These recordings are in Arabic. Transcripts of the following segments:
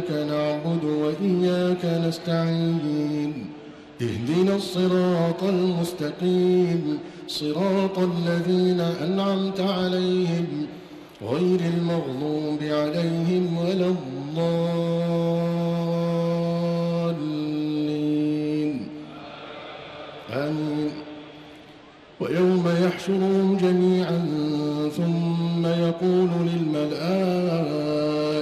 إياك نعبد وإياك نستعين. اهدنا الصراط المستقيم. صراط الذين أنعمت عليهم غير المغضوب عليهم ولا الضالين. آمين. ويوم يحشرهم جميعا ثم يقول للملائكة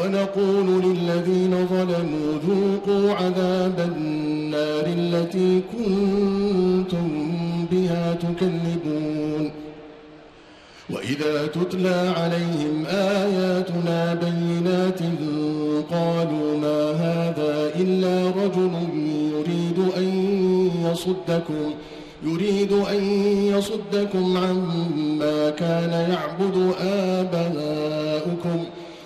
ونقول للذين ظلموا ذوقوا عذاب النار التي كنتم بها تكذبون. وإذا تتلى عليهم آياتنا بينات قالوا ما هذا إلا رجل يريد أن يصدكم يريد أن يصدكم عما كان يعبد آباؤكم.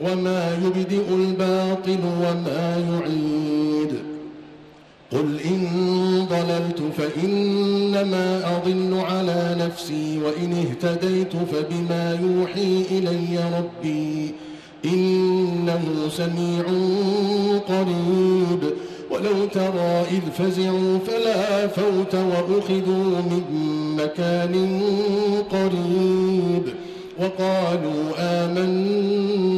وما يبدئ الباطل وما يعيد. قل إن ضللت فإنما أضل على نفسي وإن اهتديت فبما يوحي إلي ربي إنه سميع قريب. ولو ترى إذ فزعوا فلا فوت وأخذوا من مكان قريب. وقالوا آمنا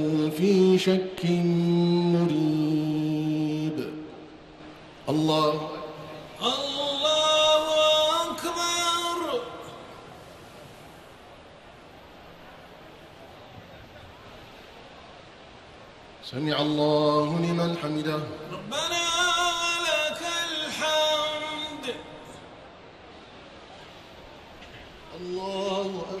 في شك مريب. الله الله أكبر. سمع الله لمن حمده. ربنا ولك الحمد. الله أكبر.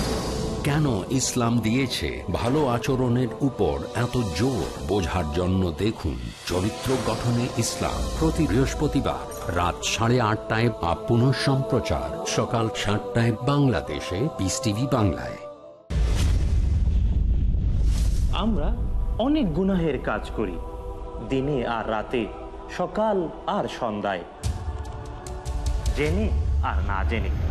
কেন ইসলাম দিয়েছে ভালো আচরণের উপর এত জোর? বোঝার জন্য দেখুন চরিত্র গঠনে ইসলাম প্রতি বৃহস্পতিবার রাত সাড়ে আটটায় বা পুনঃ সম্প্রচার, সকাল সাতটায় বাংলাদেশে পিস টিভি বাংলায়। আমরা অনেক গুনাহের কাজ করি, দিনে আর রাতে, সকাল আর সন্ধ্যায়, জেনে আর না জেনে।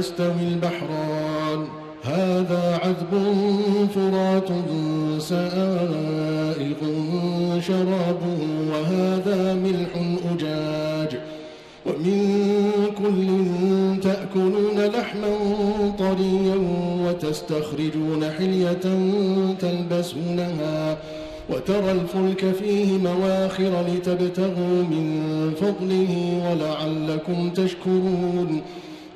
يستوي البحران. هذا عذب فرات سائغ شرابه وهذا ملح أجاج. ومن كل تأكلون لحما طريا وتستخرجون حلية تلبسونها. وترى الفلك فيه مواخر لتبتغوا من فضله ولعلكم تشكرون.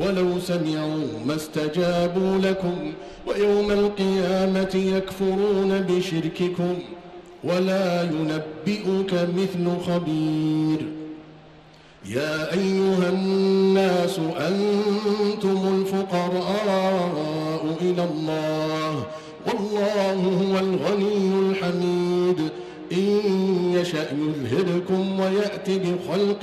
ولو سمعوا ما استجابوا لكم ويوم القيامة يكفرون بشرككم ولا ينبئك مثل خبير. يا أيها الناس أنتم الفقراء إلى الله والله هو الغني الحميد. إن يشأ يذهبكم ويأتي بخلق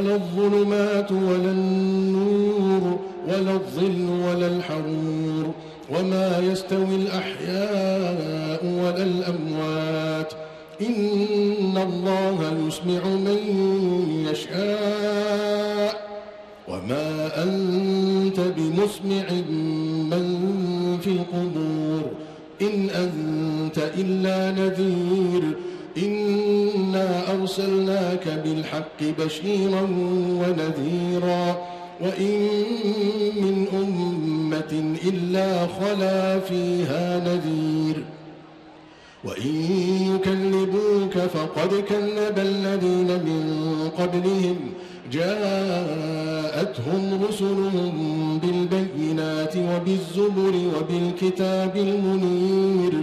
ولا الظلمات إنا أرسلناك بالحق بشيرا ونذيرا وإن من أمة إلا خلا فيها نذير وإن يكذبوك فقد كذب الذين من قبلهم جاءتهم رسلهم بالبينات وبالزبر وبالكتاب المنير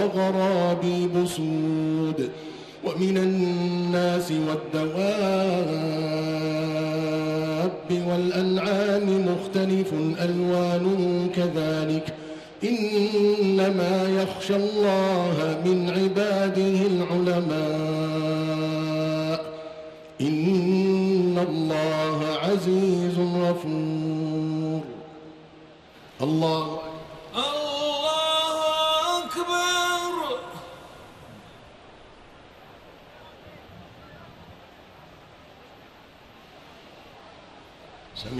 وغرابيب سود ومن الناس والدواب والأنعام مختلف ألوانه كذلك إنما يخشى الله من عباده العلماء إن الله عزيز غفور الله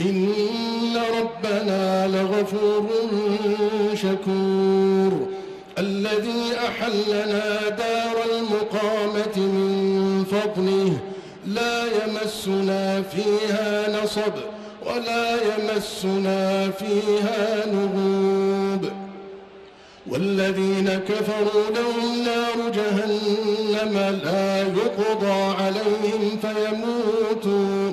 إن ربنا لغفور شكور. الذي أحلنا دار المقامة من فضله. لا يمسنا فيها نصب ولا يمسنا فيها نغوب. والذين كفروا لهم نار جهنم لا يقضى عليهم فيموتوا.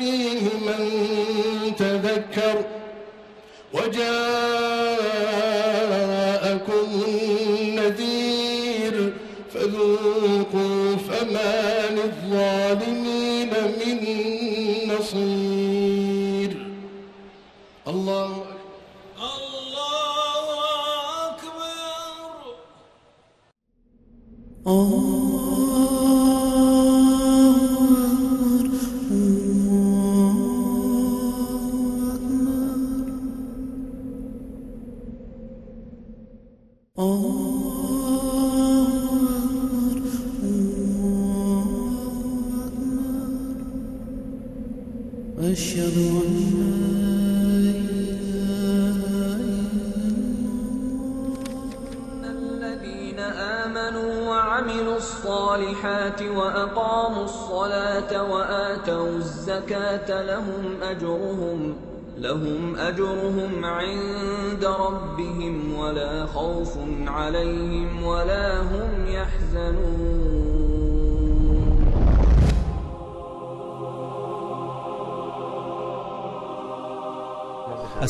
فيه من تذكر وجاءكم النذير فذوقوا فما للظالمين من نصير. الله أكبر. الله أكبر.